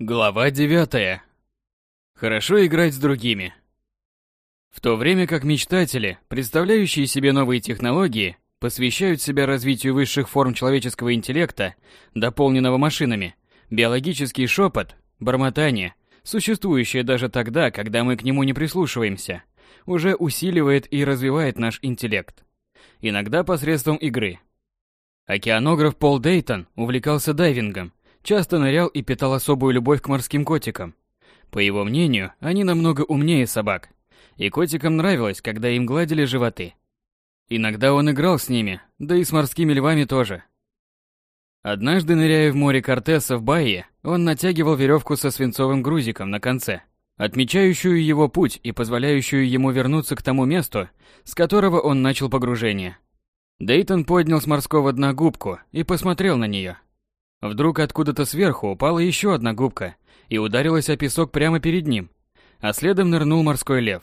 Глава 9. Хорошо играть с другими. В то время как мечтатели, представляющие себе новые технологии, посвящают себя развитию высших форм человеческого интеллекта, дополненного машинами, биологический шепот, бормотание, существующее даже тогда, когда мы к нему не прислушиваемся, уже усиливает и развивает наш интеллект. Иногда посредством игры. Океанограф Пол Дейтон увлекался дайвингом – часто нырял и питал особую любовь к морским котикам. По его мнению, они намного умнее собак, и котикам нравилось, когда им гладили животы. Иногда он играл с ними, да и с морскими львами тоже. Однажды, ныряя в море Кортеса в Байе, он натягивал веревку со свинцовым грузиком на конце, отмечающую его путь и позволяющую ему вернуться к тому месту, с которого он начал погружение. Дейтон поднял с морского дна губку и посмотрел на нее. Вдруг откуда-то сверху упала еще одна губка и ударилась о песок прямо перед ним, а следом нырнул морской лев.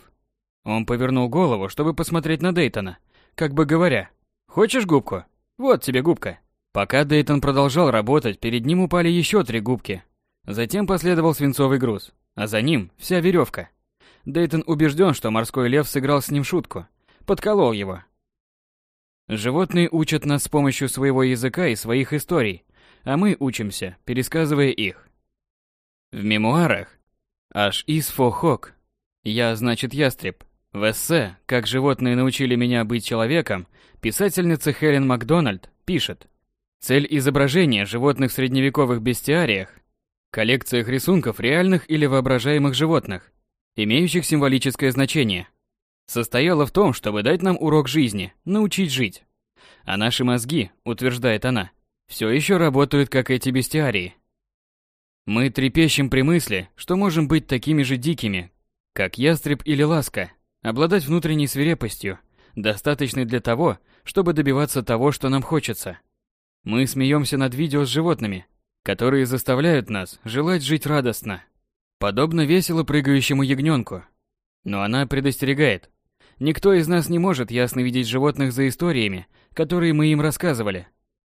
Он повернул голову, чтобы посмотреть на Дейтона, как бы говоря, «Хочешь губку? Вот тебе губка». Пока Дейтон продолжал работать, перед ним упали еще три губки. Затем последовал свинцовый груз, а за ним вся веревка. Дейтон убежден, что морской лев сыграл с ним шутку, подколол его. Животные учат нас с помощью своего языка и своих историй, а мы учимся, пересказывая их. В мемуарах? «Аж из фохок» «Я, значит, ястреб» в эссе «Как животные научили меня быть человеком» писательница Хелен Макдональд пишет. Цель изображения животных в средневековых бестиариях коллекциях рисунков реальных или воображаемых животных, имеющих символическое значение, состояла в том, чтобы дать нам урок жизни, научить жить. А наши мозги, утверждает она, все еще работают, как эти бестиарии. Мы трепещем при мысли, что можем быть такими же дикими, как ястреб или ласка, обладать внутренней свирепостью, достаточной для того, чтобы добиваться того, что нам хочется. Мы смеемся над видео с животными, которые заставляют нас желать жить радостно, подобно весело прыгающему ягненку. Но она предостерегает. Никто из нас не может ясно видеть животных за историями, которые мы им рассказывали.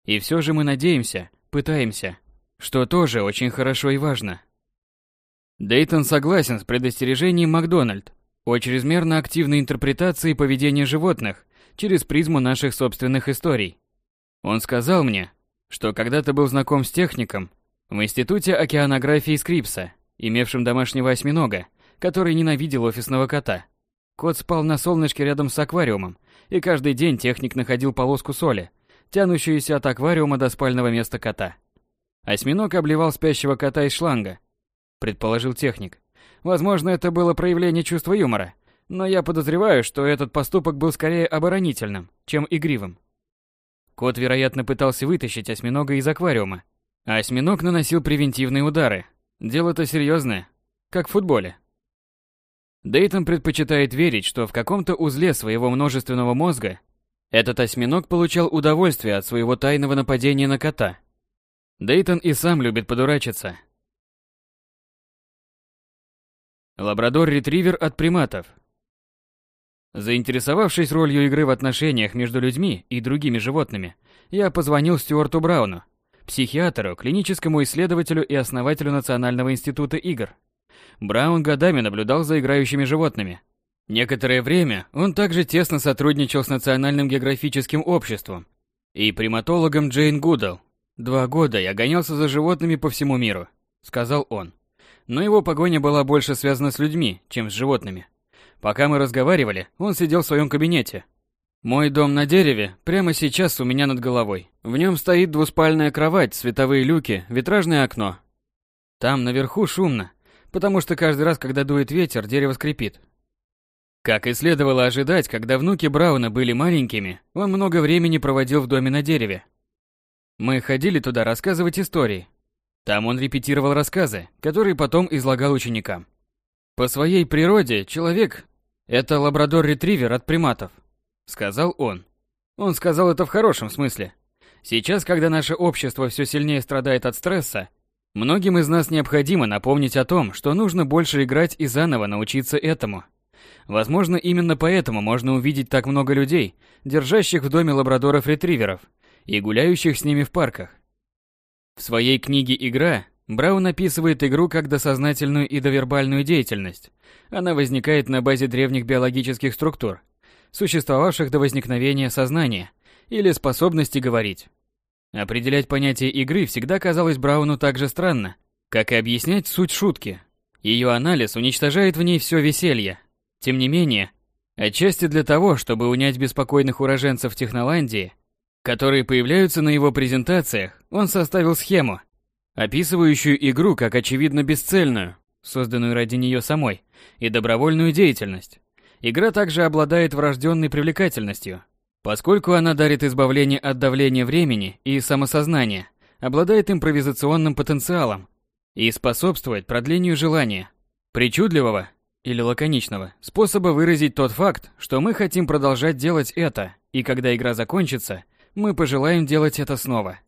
И все же мы надеемся, пытаемся, что тоже очень хорошо и важно. Дейтон согласен с предостережением Макдональд о чрезмерно активной интерпретации поведения животных через призму наших собственных историй. Он сказал мне, что когда-то был знаком с техником в Институте океанографии Скрипса, имевшим домашнего осьминога, который ненавидел офисного кота. Кот спал на солнышке рядом с аквариумом, и каждый день техник находил полоску соли, тянущуюся от аквариума до спального места кота. Осьминог обливал спящего кота из шланга, предположил техник. Возможно, это было проявление чувства юмора, но я подозреваю, что этот поступок был скорее оборонительным, чем игривым. Кот, вероятно, пытался вытащить осьминога из аквариума, а осьминог наносил превентивные удары. Дело-то серьезное, как в футболе. Дейтон предпочитает верить, что в каком-то узле своего множественного мозга этот осьминог получал удовольствие от своего тайного нападения на кота. Дейтон и сам любит подурачиться. Лабрадор-ретривер от приматов. Заинтересовавшись ролью игры в отношениях между людьми и другими животными, я позвонил Стюарту Брауну, психиатру, клиническому исследователю и основателю Национального института игр. Браун годами наблюдал за играющими животными, Некоторое время он также тесно сотрудничал с Национальным географическим обществом и приматологом Джейн Гудал. «Два года я гонялся за животными по всему миру», — сказал он. Но его погоня была больше связана с людьми, чем с животными. Пока мы разговаривали, он сидел в своем кабинете. Мой дом на дереве прямо сейчас у меня над головой. В нем стоит двуспальная кровать, световые люки, витражное окно. Там наверху шумно, потому что каждый раз, когда дует ветер, дерево скрипит. Как и следовало ожидать, когда внуки Брауна были маленькими, он много времени проводил в доме на дереве. Мы ходили туда рассказывать истории. Там он репетировал рассказы, которые потом излагал ученикам. По своей природе человек – это лабрадор-ретривер от приматов, сказал он. Он сказал это в хорошем смысле. Сейчас, когда наше общество все сильнее страдает от стресса, многим из нас необходимо напомнить о том, что нужно больше играть и заново научиться этому – Возможно, именно поэтому можно увидеть так много людей, держащих в доме лабрадоров-ретриверов и гуляющих с ними в парках. В своей книге «Игра» Браун описывает игру как досознательную и довербальную деятельность. Она возникает на базе древних биологических структур, существовавших до возникновения сознания или способности говорить. Определять понятие игры всегда казалось Брауну так же странно, как и объяснять суть шутки. Ее анализ уничтожает в ней все веселье. Тем не менее, отчасти для того, чтобы унять беспокойных уроженцев Техноландии, которые появляются на его презентациях, он составил схему, описывающую игру как очевидно бесцельную, созданную ради нее самой, и добровольную деятельность. Игра также обладает врожденной привлекательностью, поскольку она дарит избавление от давления времени и самосознания, обладает импровизационным потенциалом и способствует продлению желания, причудливого или лаконичного способа выразить тот факт, что мы хотим продолжать делать это, и когда игра закончится, мы пожелаем делать это снова.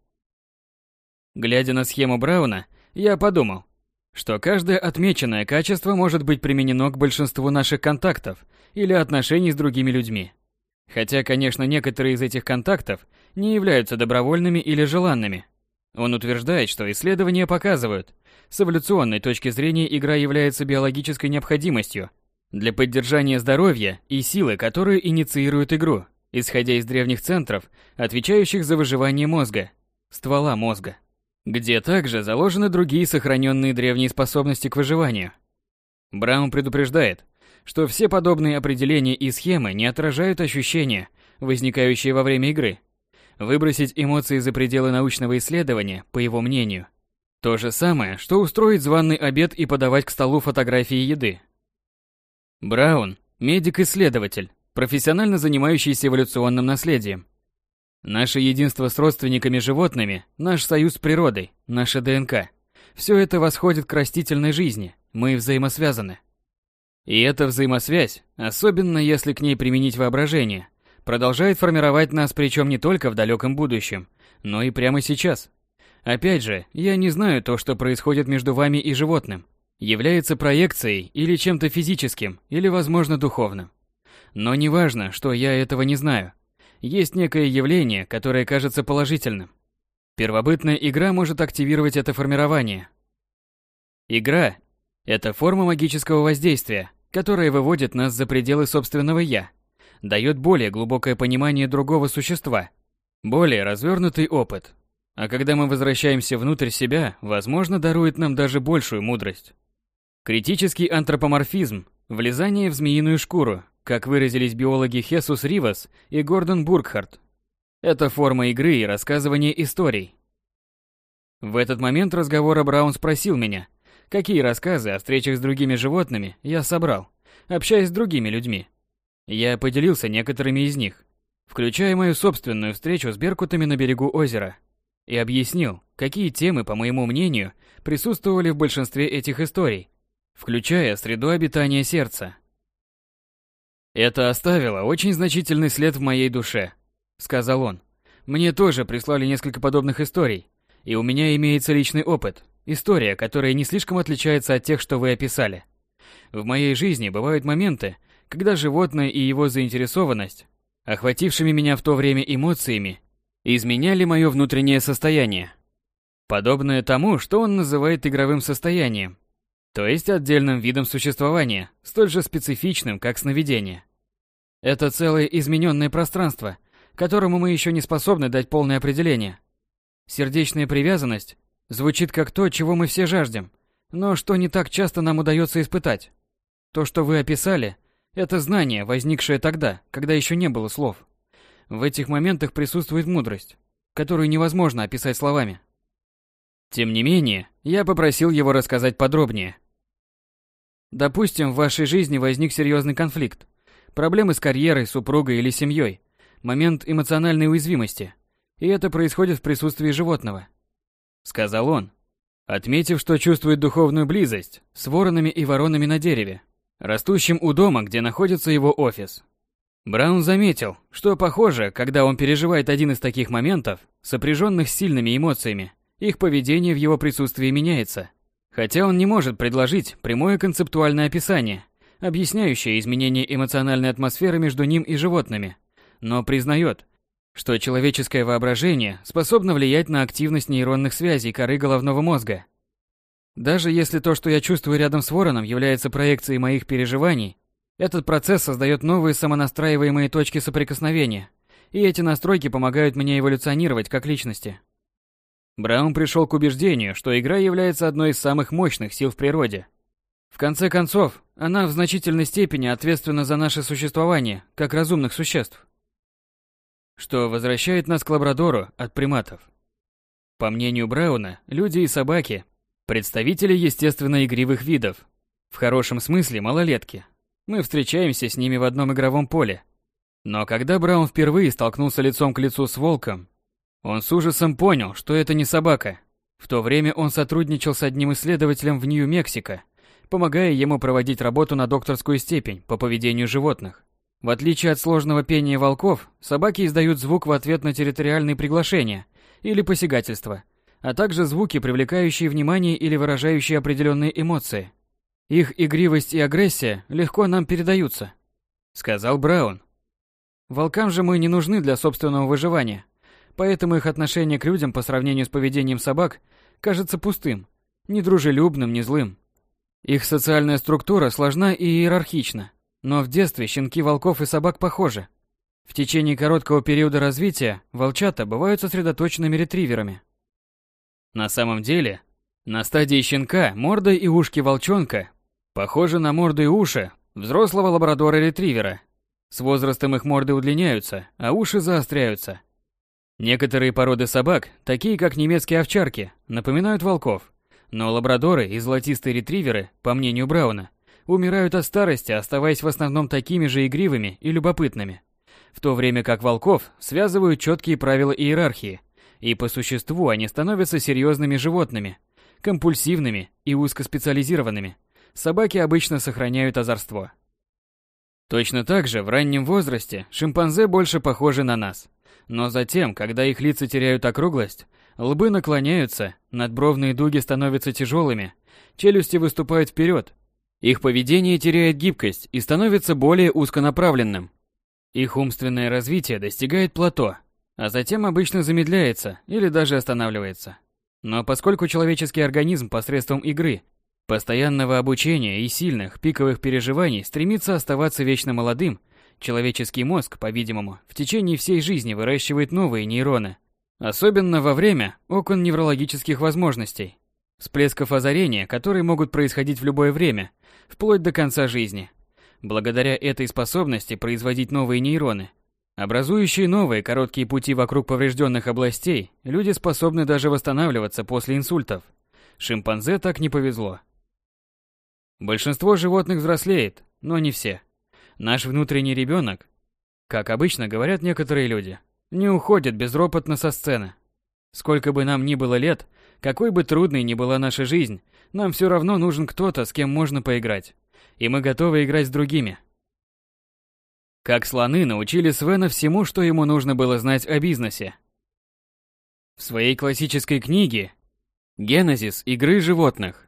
Глядя на схему Брауна, я подумал, что каждое отмеченное качество может быть применено к большинству наших контактов или отношений с другими людьми. Хотя, конечно, некоторые из этих контактов не являются добровольными или желанными. Он утверждает, что исследования показывают, с эволюционной точки зрения игра является биологической необходимостью для поддержания здоровья и силы, которые инициируют игру, исходя из древних центров, отвечающих за выживание мозга, ствола мозга где также заложены другие сохраненные древние способности к выживанию. Браун предупреждает, что все подобные определения и схемы не отражают ощущения, возникающие во время игры. Выбросить эмоции за пределы научного исследования, по его мнению, то же самое, что устроить званый обед и подавать к столу фотографии еды. Браун – медик-исследователь, профессионально занимающийся эволюционным наследием, Наше единство с родственниками животными, наш союз с природой, наша ДНК – все это восходит к растительной жизни, мы взаимосвязаны. И эта взаимосвязь, особенно если к ней применить воображение, продолжает формировать нас причем не только в далеком будущем, но и прямо сейчас. Опять же, я не знаю то, что происходит между вами и животным, является проекцией или чем-то физическим, или, возможно, духовным. Но не важно, что я этого не знаю есть некое явление, которое кажется положительным. Первобытная игра может активировать это формирование. Игра – это форма магического воздействия, которая выводит нас за пределы собственного «я», дает более глубокое понимание другого существа, более развернутый опыт. А когда мы возвращаемся внутрь себя, возможно, дарует нам даже большую мудрость. Критический антропоморфизм – влезание в змеиную шкуру, как выразились биологи Хесус Ривас и Гордон Буркхарт. Это форма игры и рассказывания историй. В этот момент разговора Браун спросил меня, какие рассказы о встречах с другими животными я собрал, общаясь с другими людьми. Я поделился некоторыми из них, включая мою собственную встречу с беркутами на берегу озера, и объяснил, какие темы, по моему мнению, присутствовали в большинстве этих историй, включая среду обитания сердца. Это оставило очень значительный след в моей душе, сказал он. Мне тоже прислали несколько подобных историй, и у меня имеется личный опыт, история, которая не слишком отличается от тех, что вы описали. В моей жизни бывают моменты, когда животное и его заинтересованность, охватившими меня в то время эмоциями, изменяли мое внутреннее состояние. Подобное тому, что он называет игровым состоянием, то есть отдельным видом существования, столь же специфичным, как сновидение. Это целое измененное пространство, которому мы еще не способны дать полное определение. Сердечная привязанность звучит как то, чего мы все жаждем, но что не так часто нам удается испытать. То, что вы описали, это знание, возникшее тогда, когда еще не было слов. В этих моментах присутствует мудрость, которую невозможно описать словами. Тем не менее, я попросил его рассказать подробнее. Допустим, в вашей жизни возник серьезный конфликт, Проблемы с карьерой, супругой или семьей. Момент эмоциональной уязвимости. И это происходит в присутствии животного. Сказал он, отметив, что чувствует духовную близость с воронами и воронами на дереве, растущим у дома, где находится его офис. Браун заметил, что похоже, когда он переживает один из таких моментов, сопряженных с сильными эмоциями, их поведение в его присутствии меняется. Хотя он не может предложить прямое концептуальное описание, объясняющая изменение эмоциональной атмосферы между ним и животными, но признает, что человеческое воображение способно влиять на активность нейронных связей коры головного мозга. Даже если то, что я чувствую рядом с вороном, является проекцией моих переживаний, этот процесс создает новые самонастраиваемые точки соприкосновения, и эти настройки помогают мне эволюционировать как личности. Браун пришел к убеждению, что игра является одной из самых мощных сил в природе. В конце концов, она в значительной степени ответственна за наше существование, как разумных существ. Что возвращает нас к лабрадору от приматов. По мнению Брауна, люди и собаки – представители естественно игривых видов, в хорошем смысле малолетки. Мы встречаемся с ними в одном игровом поле. Но когда Браун впервые столкнулся лицом к лицу с волком, он с ужасом понял, что это не собака. В то время он сотрудничал с одним исследователем в Нью-Мексико, помогая ему проводить работу на докторскую степень по поведению животных. В отличие от сложного пения волков, собаки издают звук в ответ на территориальные приглашения или посягательства, а также звуки, привлекающие внимание или выражающие определенные эмоции. Их игривость и агрессия легко нам передаются, сказал Браун. Волкам же мы не нужны для собственного выживания, поэтому их отношение к людям по сравнению с поведением собак кажется пустым, недружелюбным, не злым. Их социальная структура сложна и иерархична. Но в детстве щенки волков и собак похожи. В течение короткого периода развития волчата бывают сосредоточенными ретриверами. На самом деле, на стадии щенка морда и ушки волчонка похожи на морду и уши взрослого лабрадора-ретривера. С возрастом их морды удлиняются, а уши заостряются. Некоторые породы собак, такие как немецкие овчарки, напоминают волков, но лабрадоры и золотистые ретриверы, по мнению Брауна, умирают от старости, оставаясь в основном такими же игривыми и любопытными. В то время как волков связывают четкие правила иерархии, и по существу они становятся серьезными животными, компульсивными и узкоспециализированными. Собаки обычно сохраняют озорство. Точно так же в раннем возрасте шимпанзе больше похожи на нас. Но затем, когда их лица теряют округлость, лбы наклоняются, надбровные дуги становятся тяжелыми, челюсти выступают вперед, их поведение теряет гибкость и становится более узконаправленным. Их умственное развитие достигает плато, а затем обычно замедляется или даже останавливается. Но поскольку человеческий организм посредством игры, постоянного обучения и сильных пиковых переживаний стремится оставаться вечно молодым, человеческий мозг, по-видимому, в течение всей жизни выращивает новые нейроны, особенно во время окон неврологических возможностей, всплесков озарения, которые могут происходить в любое время, вплоть до конца жизни. Благодаря этой способности производить новые нейроны, образующие новые короткие пути вокруг поврежденных областей, люди способны даже восстанавливаться после инсультов. Шимпанзе так не повезло. Большинство животных взрослеет, но не все. Наш внутренний ребенок, как обычно говорят некоторые люди, не уходит безропотно со сцены. Сколько бы нам ни было лет, какой бы трудной ни была наша жизнь, нам все равно нужен кто-то, с кем можно поиграть. И мы готовы играть с другими. Как слоны научили Свена всему, что ему нужно было знать о бизнесе. В своей классической книге «Генезис игры животных»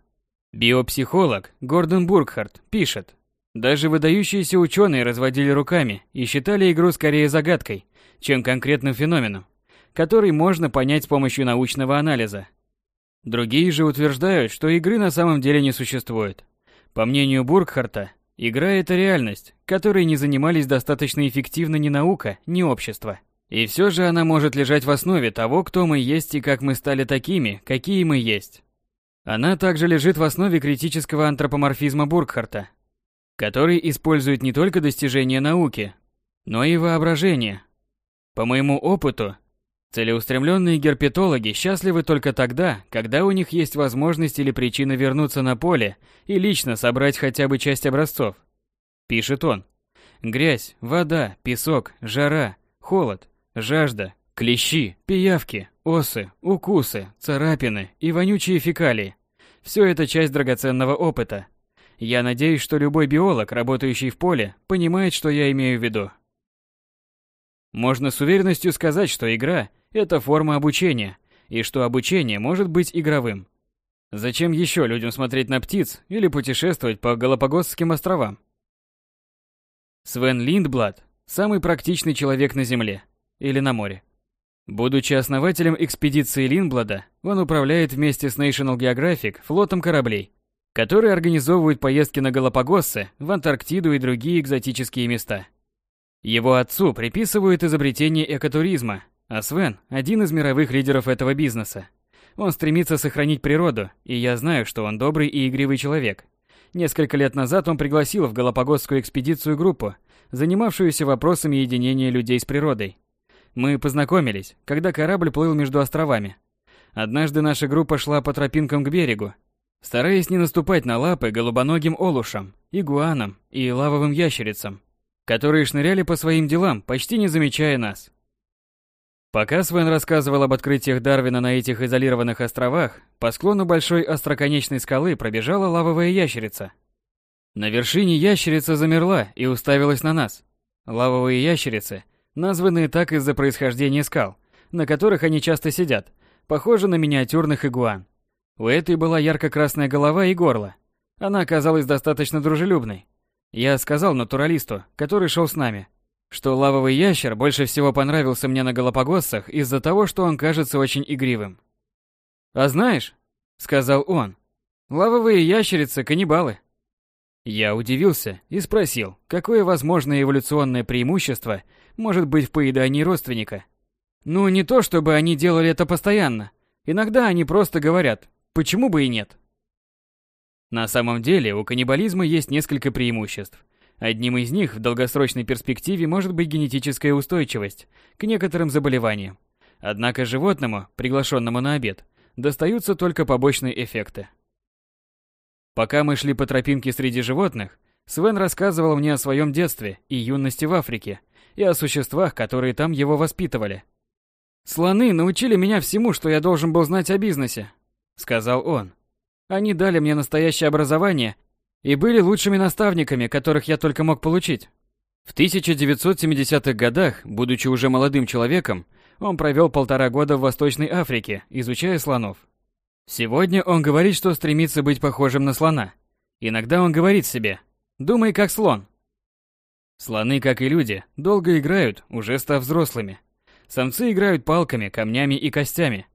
биопсихолог Гордон Бургхарт пишет, даже выдающиеся ученые разводили руками и считали игру скорее загадкой, чем конкретным феноменом, который можно понять с помощью научного анализа – Другие же утверждают, что игры на самом деле не существует. По мнению Бургхарта, игра – это реальность, которой не занимались достаточно эффективно ни наука, ни общество. И все же она может лежать в основе того, кто мы есть и как мы стали такими, какие мы есть. Она также лежит в основе критического антропоморфизма Бургхарта, который использует не только достижения науки, но и воображение. По моему опыту, Целеустремленные герпетологи счастливы только тогда, когда у них есть возможность или причина вернуться на поле и лично собрать хотя бы часть образцов. Пишет он. Грязь, вода, песок, жара, холод, жажда, клещи, пиявки, осы, укусы, царапины и вонючие фекалии. Все это часть драгоценного опыта. Я надеюсь, что любой биолог, работающий в поле, понимает, что я имею в виду. Можно с уверенностью сказать, что игра это форма обучения, и что обучение может быть игровым. Зачем еще людям смотреть на птиц или путешествовать по Галапагосским островам? Свен Линдблад – самый практичный человек на Земле или на море. Будучи основателем экспедиции Линблада, он управляет вместе с National Geographic флотом кораблей, которые организовывают поездки на Галапагосы, в Антарктиду и другие экзотические места. Его отцу приписывают изобретение экотуризма, а Свен – один из мировых лидеров этого бизнеса. Он стремится сохранить природу, и я знаю, что он добрый и игривый человек. Несколько лет назад он пригласил в Галапагосскую экспедицию группу, занимавшуюся вопросами единения людей с природой. Мы познакомились, когда корабль плыл между островами. Однажды наша группа шла по тропинкам к берегу, стараясь не наступать на лапы голубоногим олушам, игуанам и лавовым ящерицам, которые шныряли по своим делам, почти не замечая нас. Пока Свен рассказывал об открытиях Дарвина на этих изолированных островах, по склону большой остроконечной скалы пробежала лавовая ящерица. На вершине ящерица замерла и уставилась на нас. Лавовые ящерицы, названные так из-за происхождения скал, на которых они часто сидят, похожи на миниатюрных игуан. У этой была ярко-красная голова и горло. Она оказалась достаточно дружелюбной. Я сказал натуралисту, который шел с нами, что лавовый ящер больше всего понравился мне на Галапагосах из-за того, что он кажется очень игривым. «А знаешь», — сказал он, — «лавовые ящерицы — каннибалы». Я удивился и спросил, какое возможное эволюционное преимущество может быть в поедании родственника. Ну, не то, чтобы они делали это постоянно. Иногда они просто говорят, почему бы и нет. На самом деле, у каннибализма есть несколько преимуществ. Одним из них в долгосрочной перспективе может быть генетическая устойчивость к некоторым заболеваниям. Однако животному, приглашенному на обед, достаются только побочные эффекты. Пока мы шли по тропинке среди животных, Свен рассказывал мне о своем детстве и юности в Африке и о существах, которые там его воспитывали. «Слоны научили меня всему, что я должен был знать о бизнесе», — сказал он. «Они дали мне настоящее образование и были лучшими наставниками, которых я только мог получить. В 1970-х годах, будучи уже молодым человеком, он провел полтора года в Восточной Африке, изучая слонов. Сегодня он говорит, что стремится быть похожим на слона. Иногда он говорит себе «думай как слон». Слоны, как и люди, долго играют, уже став взрослыми. Самцы играют палками, камнями и костями.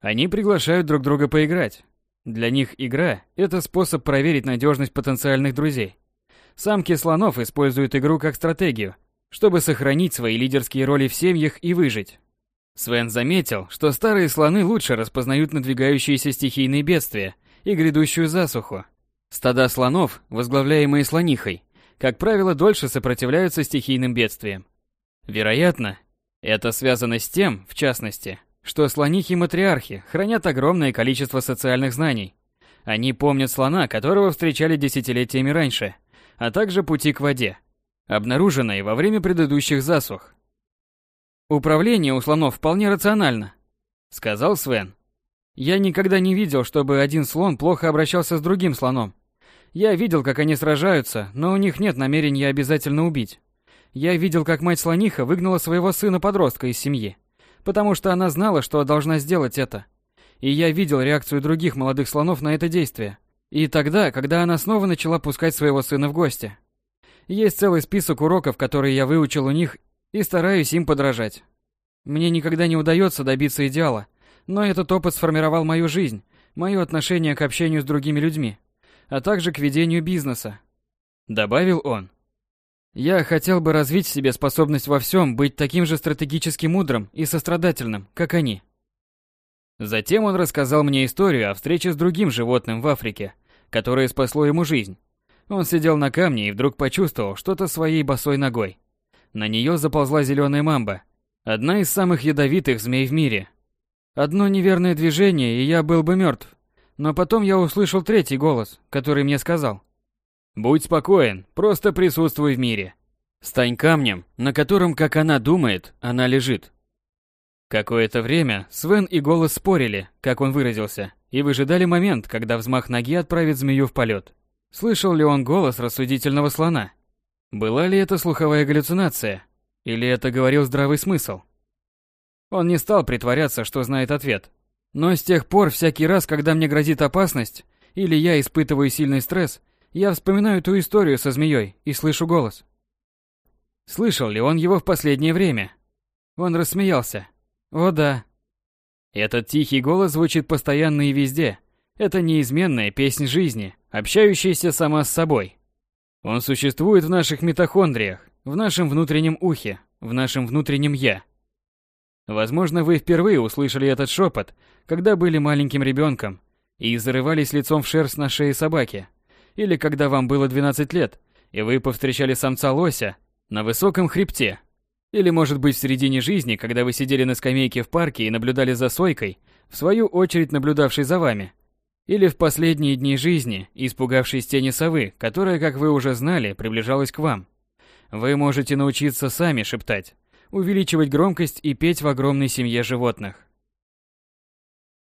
Они приглашают друг друга поиграть, для них игра – это способ проверить надежность потенциальных друзей. Самки слонов используют игру как стратегию, чтобы сохранить свои лидерские роли в семьях и выжить. Свен заметил, что старые слоны лучше распознают надвигающиеся стихийные бедствия и грядущую засуху. Стада слонов, возглавляемые слонихой, как правило, дольше сопротивляются стихийным бедствиям. Вероятно, это связано с тем, в частности, что слонихи-матриархи хранят огромное количество социальных знаний. Они помнят слона, которого встречали десятилетиями раньше, а также пути к воде, обнаруженные во время предыдущих засух. «Управление у слонов вполне рационально», — сказал Свен. «Я никогда не видел, чтобы один слон плохо обращался с другим слоном. Я видел, как они сражаются, но у них нет намерения обязательно убить. Я видел, как мать-слониха выгнала своего сына-подростка из семьи потому что она знала, что должна сделать это. И я видел реакцию других молодых слонов на это действие. И тогда, когда она снова начала пускать своего сына в гости. Есть целый список уроков, которые я выучил у них и стараюсь им подражать. Мне никогда не удается добиться идеала, но этот опыт сформировал мою жизнь, мое отношение к общению с другими людьми, а также к ведению бизнеса. Добавил он. Я хотел бы развить в себе способность во всем быть таким же стратегически мудрым и сострадательным, как они. Затем он рассказал мне историю о встрече с другим животным в Африке, которое спасло ему жизнь. Он сидел на камне и вдруг почувствовал что-то своей босой ногой. На нее заползла зеленая мамба, одна из самых ядовитых змей в мире. Одно неверное движение, и я был бы мертв. Но потом я услышал третий голос, который мне сказал, Будь спокоен, просто присутствуй в мире. Стань камнем, на котором, как она думает, она лежит. Какое-то время Свен и Голос спорили, как он выразился, и выжидали момент, когда взмах ноги отправит змею в полет. Слышал ли он голос рассудительного слона? Была ли это слуховая галлюцинация? Или это говорил здравый смысл? Он не стал притворяться, что знает ответ. Но с тех пор, всякий раз, когда мне грозит опасность, или я испытываю сильный стресс, я вспоминаю ту историю со змеей и слышу голос. Слышал ли он его в последнее время? Он рассмеялся. О да. Этот тихий голос звучит постоянно и везде. Это неизменная песнь жизни, общающаяся сама с собой. Он существует в наших митохондриях, в нашем внутреннем ухе, в нашем внутреннем «я». Возможно, вы впервые услышали этот шепот, когда были маленьким ребенком и зарывались лицом в шерсть на шее собаки, или когда вам было 12 лет, и вы повстречали самца лося на высоком хребте, или, может быть, в середине жизни, когда вы сидели на скамейке в парке и наблюдали за сойкой, в свою очередь наблюдавшей за вами, или в последние дни жизни, испугавшись тени совы, которая, как вы уже знали, приближалась к вам. Вы можете научиться сами шептать, увеличивать громкость и петь в огромной семье животных.